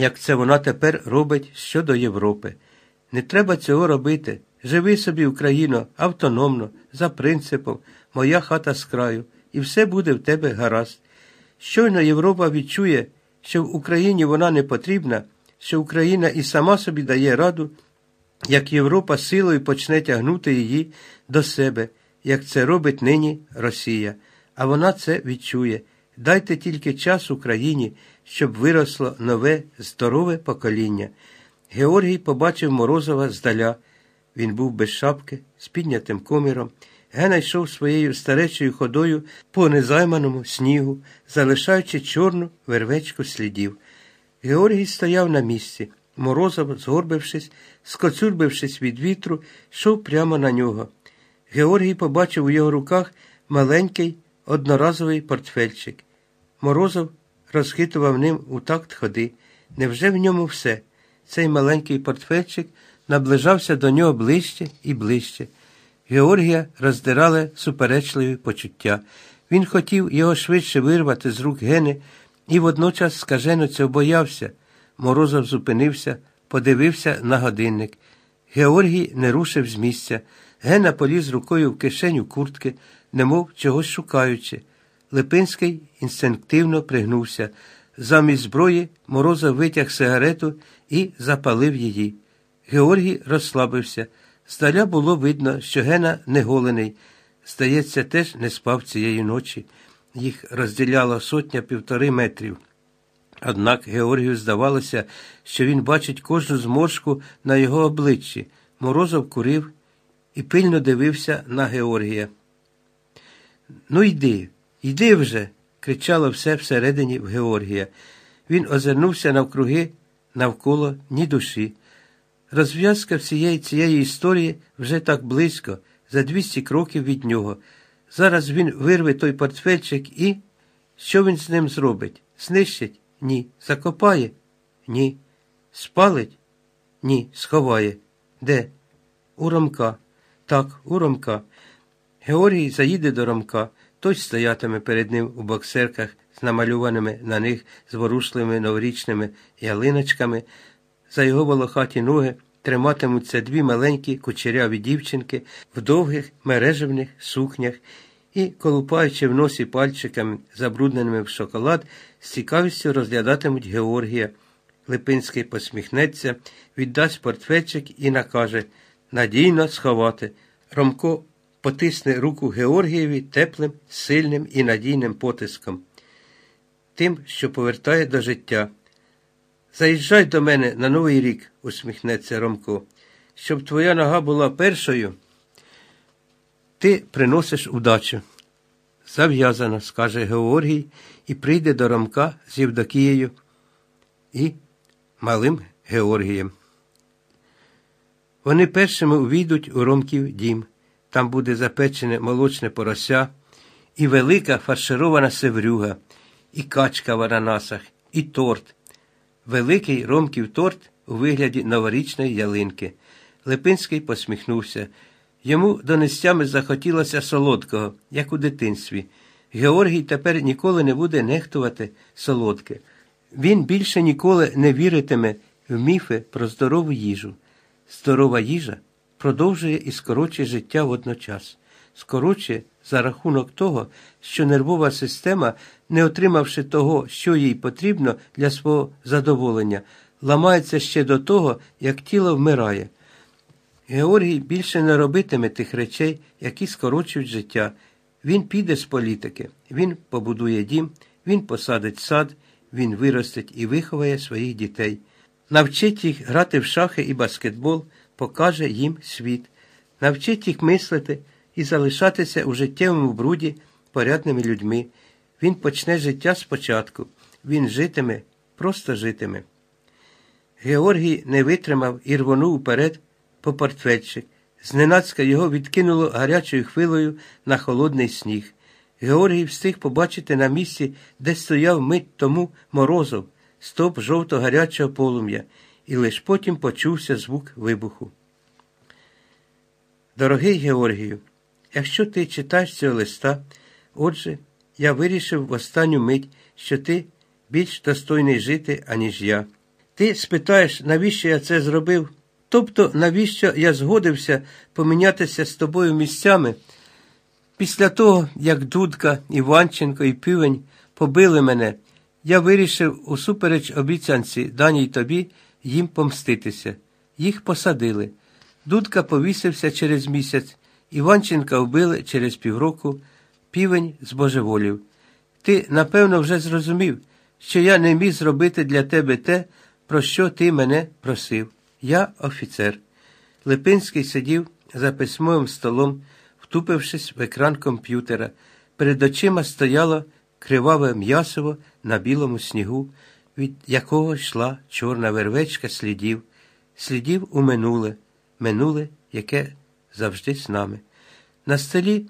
як це вона тепер робить щодо Європи. Не треба цього робити. Живи собі, Україно, автономно, за принципом, моя хата з краю, і все буде в тебе гаразд. Щойно Європа відчує, що в Україні вона не потрібна, що Україна і сама собі дає раду, як Європа силою почне тягнути її до себе, як це робить нині Росія. А вона це відчує. Дайте тільки час Україні, щоб виросло нове, здорове покоління. Георгій побачив Морозова здаля. Він був без шапки, з піднятим коміром. Гена йшов своєю старечою ходою по незайманому снігу, залишаючи чорну вервечку слідів. Георгій стояв на місці. Морозов, згорбившись, скоцюрбившись від вітру, йшов прямо на нього. Георгій побачив у його руках маленький одноразовий портфельчик. Морозов розхитував ним у такт ходи. Невже в ньому все? Цей маленький портфельчик наближався до нього ближче і ближче. Георгія роздирали суперечливі почуття. Він хотів його швидше вирвати з рук гени і водночас скажено цього боявся. Морозов зупинився, подивився на годинник. Георгій не рушив з місця. Гена поліз рукою в кишеню куртки, немов чогось шукаючи. Липинський інстинктивно пригнувся. Замість зброї Морозов витяг сигарету і запалив її. Георгій розслабився. Здаля було видно, що Гена не голений. Здається, теж не спав цієї ночі. Їх розділяло сотня півтори метрів. Однак Георгію здавалося, що він бачить кожну зморшку на його обличчі. Морозов курив і пильно дивився на Георгія. Ну, йди, йди вже. кричало все всередині в Георгія. Він озирнувся навкруги, навколо ні душі. Розв'язка всієї цієї історії вже так близько, за 200 кроків від нього. Зараз він вирве той портфельчик і. Що він з ним зробить? Знищить? Ні. Закопає? Ні. Спалить? Ні. Сховає. Де? У Ромка. Так, у Ромка. Георгій заїде до Ромка, той стоятиме перед ним у боксерках з намальованими на них зворушливими новорічними ялиночками. За його волохаті ноги триматимуться дві маленькі кучеряві дівчинки в довгих мережевних сукнях і, колупаючи в носі пальчиками, забрудненими в шоколад, з цікавістю розглядатимуть Георгія. Липинський посміхнеться, віддасть портфельчик і накаже надійно сховати. Ромко потисне руку Георгієві теплим, сильним і надійним потиском, тим, що повертає до життя. Заїжджай до мене на Новий рік, усміхнеться Ромко, щоб твоя нога була першою. Ти приносиш удачу. Зав'язано, скаже Георгій, і прийде до Ромка з Євдокією і малим Георгієм. Вони першими увійдуть у Ромків дім. Там буде запечене молочне порося, і велика фарширована севрюга, і качка в аранасах, і торт. Великий ромків торт у вигляді новорічної ялинки. Липинський посміхнувся. Йому донестями захотілося солодкого, як у дитинстві. Георгій тепер ніколи не буде нехтувати солодке. Він більше ніколи не віритиме в міфи про здорову їжу. Здорова їжа продовжує і скорочує життя водночас, скорочує за рахунок того, що нервова система, не отримавши того, що їй потрібно для свого задоволення, ламається ще до того, як тіло вмирає. Георгій більше не робитиме тих речей, які скорочують життя. Він піде з політики, він побудує дім, він посадить сад, він виростить і виховає своїх дітей, навчить їх грати в шахи і баскетбол, покаже їм світ, навчить їх мислити і залишатися у життєвому бруді порядними людьми. Він почне життя спочатку, він житиме, просто житиме. Георгій не витримав і рвонув уперед по портфельчик. Зненацька його відкинуло гарячою хвилою на холодний сніг. Георгій встиг побачити на місці, де стояв мить тому морозов, стоп жовто гарячого полум'я, і лиш потім почувся звук вибуху. Дорогий Георгію, якщо ти читаєш цього листа, отже, я вирішив в останню мить, що ти більш достойний жити, аніж я. Ти спитаєш, навіщо я це зробив? Тобто, навіщо я згодився помінятися з тобою місцями? Після того, як Дудка, Іванченко і Півень побили мене, я вирішив усупереч обіцянці, даній тобі, їм помститися. Їх посадили. Дудка повісився через місяць, Іванченка вбили через півроку, півень збожеволів. Ти, напевно, вже зрозумів, що я не міг зробити для тебе те, про що ти мене просив. Я офіцер. Липинський сидів за письмовим столом, втупившись в екран комп'ютера. Перед очима стояло криваве м'ясово на білому снігу, від якого йшла чорна вервечка слідів, слідів у минуле, минуле, яке завжди з нами. На столі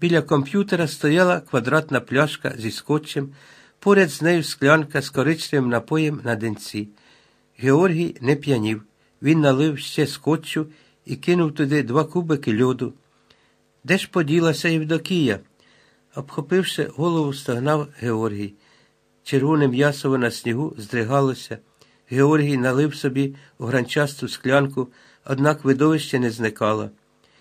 біля комп'ютера стояла квадратна пляшка зі скотчем, поряд з нею склянка з коричневим напоєм на денці. Георгій не п'янів. Він налив ще скотчу і кинув туди два кубики льоду. Де ж поділася Євдокія? Обхопивши голову, стогнав Георгій. Червоне м'ясово на снігу здригалося. Георгій налив собі у гранчасту склянку, однак видовище не зникало.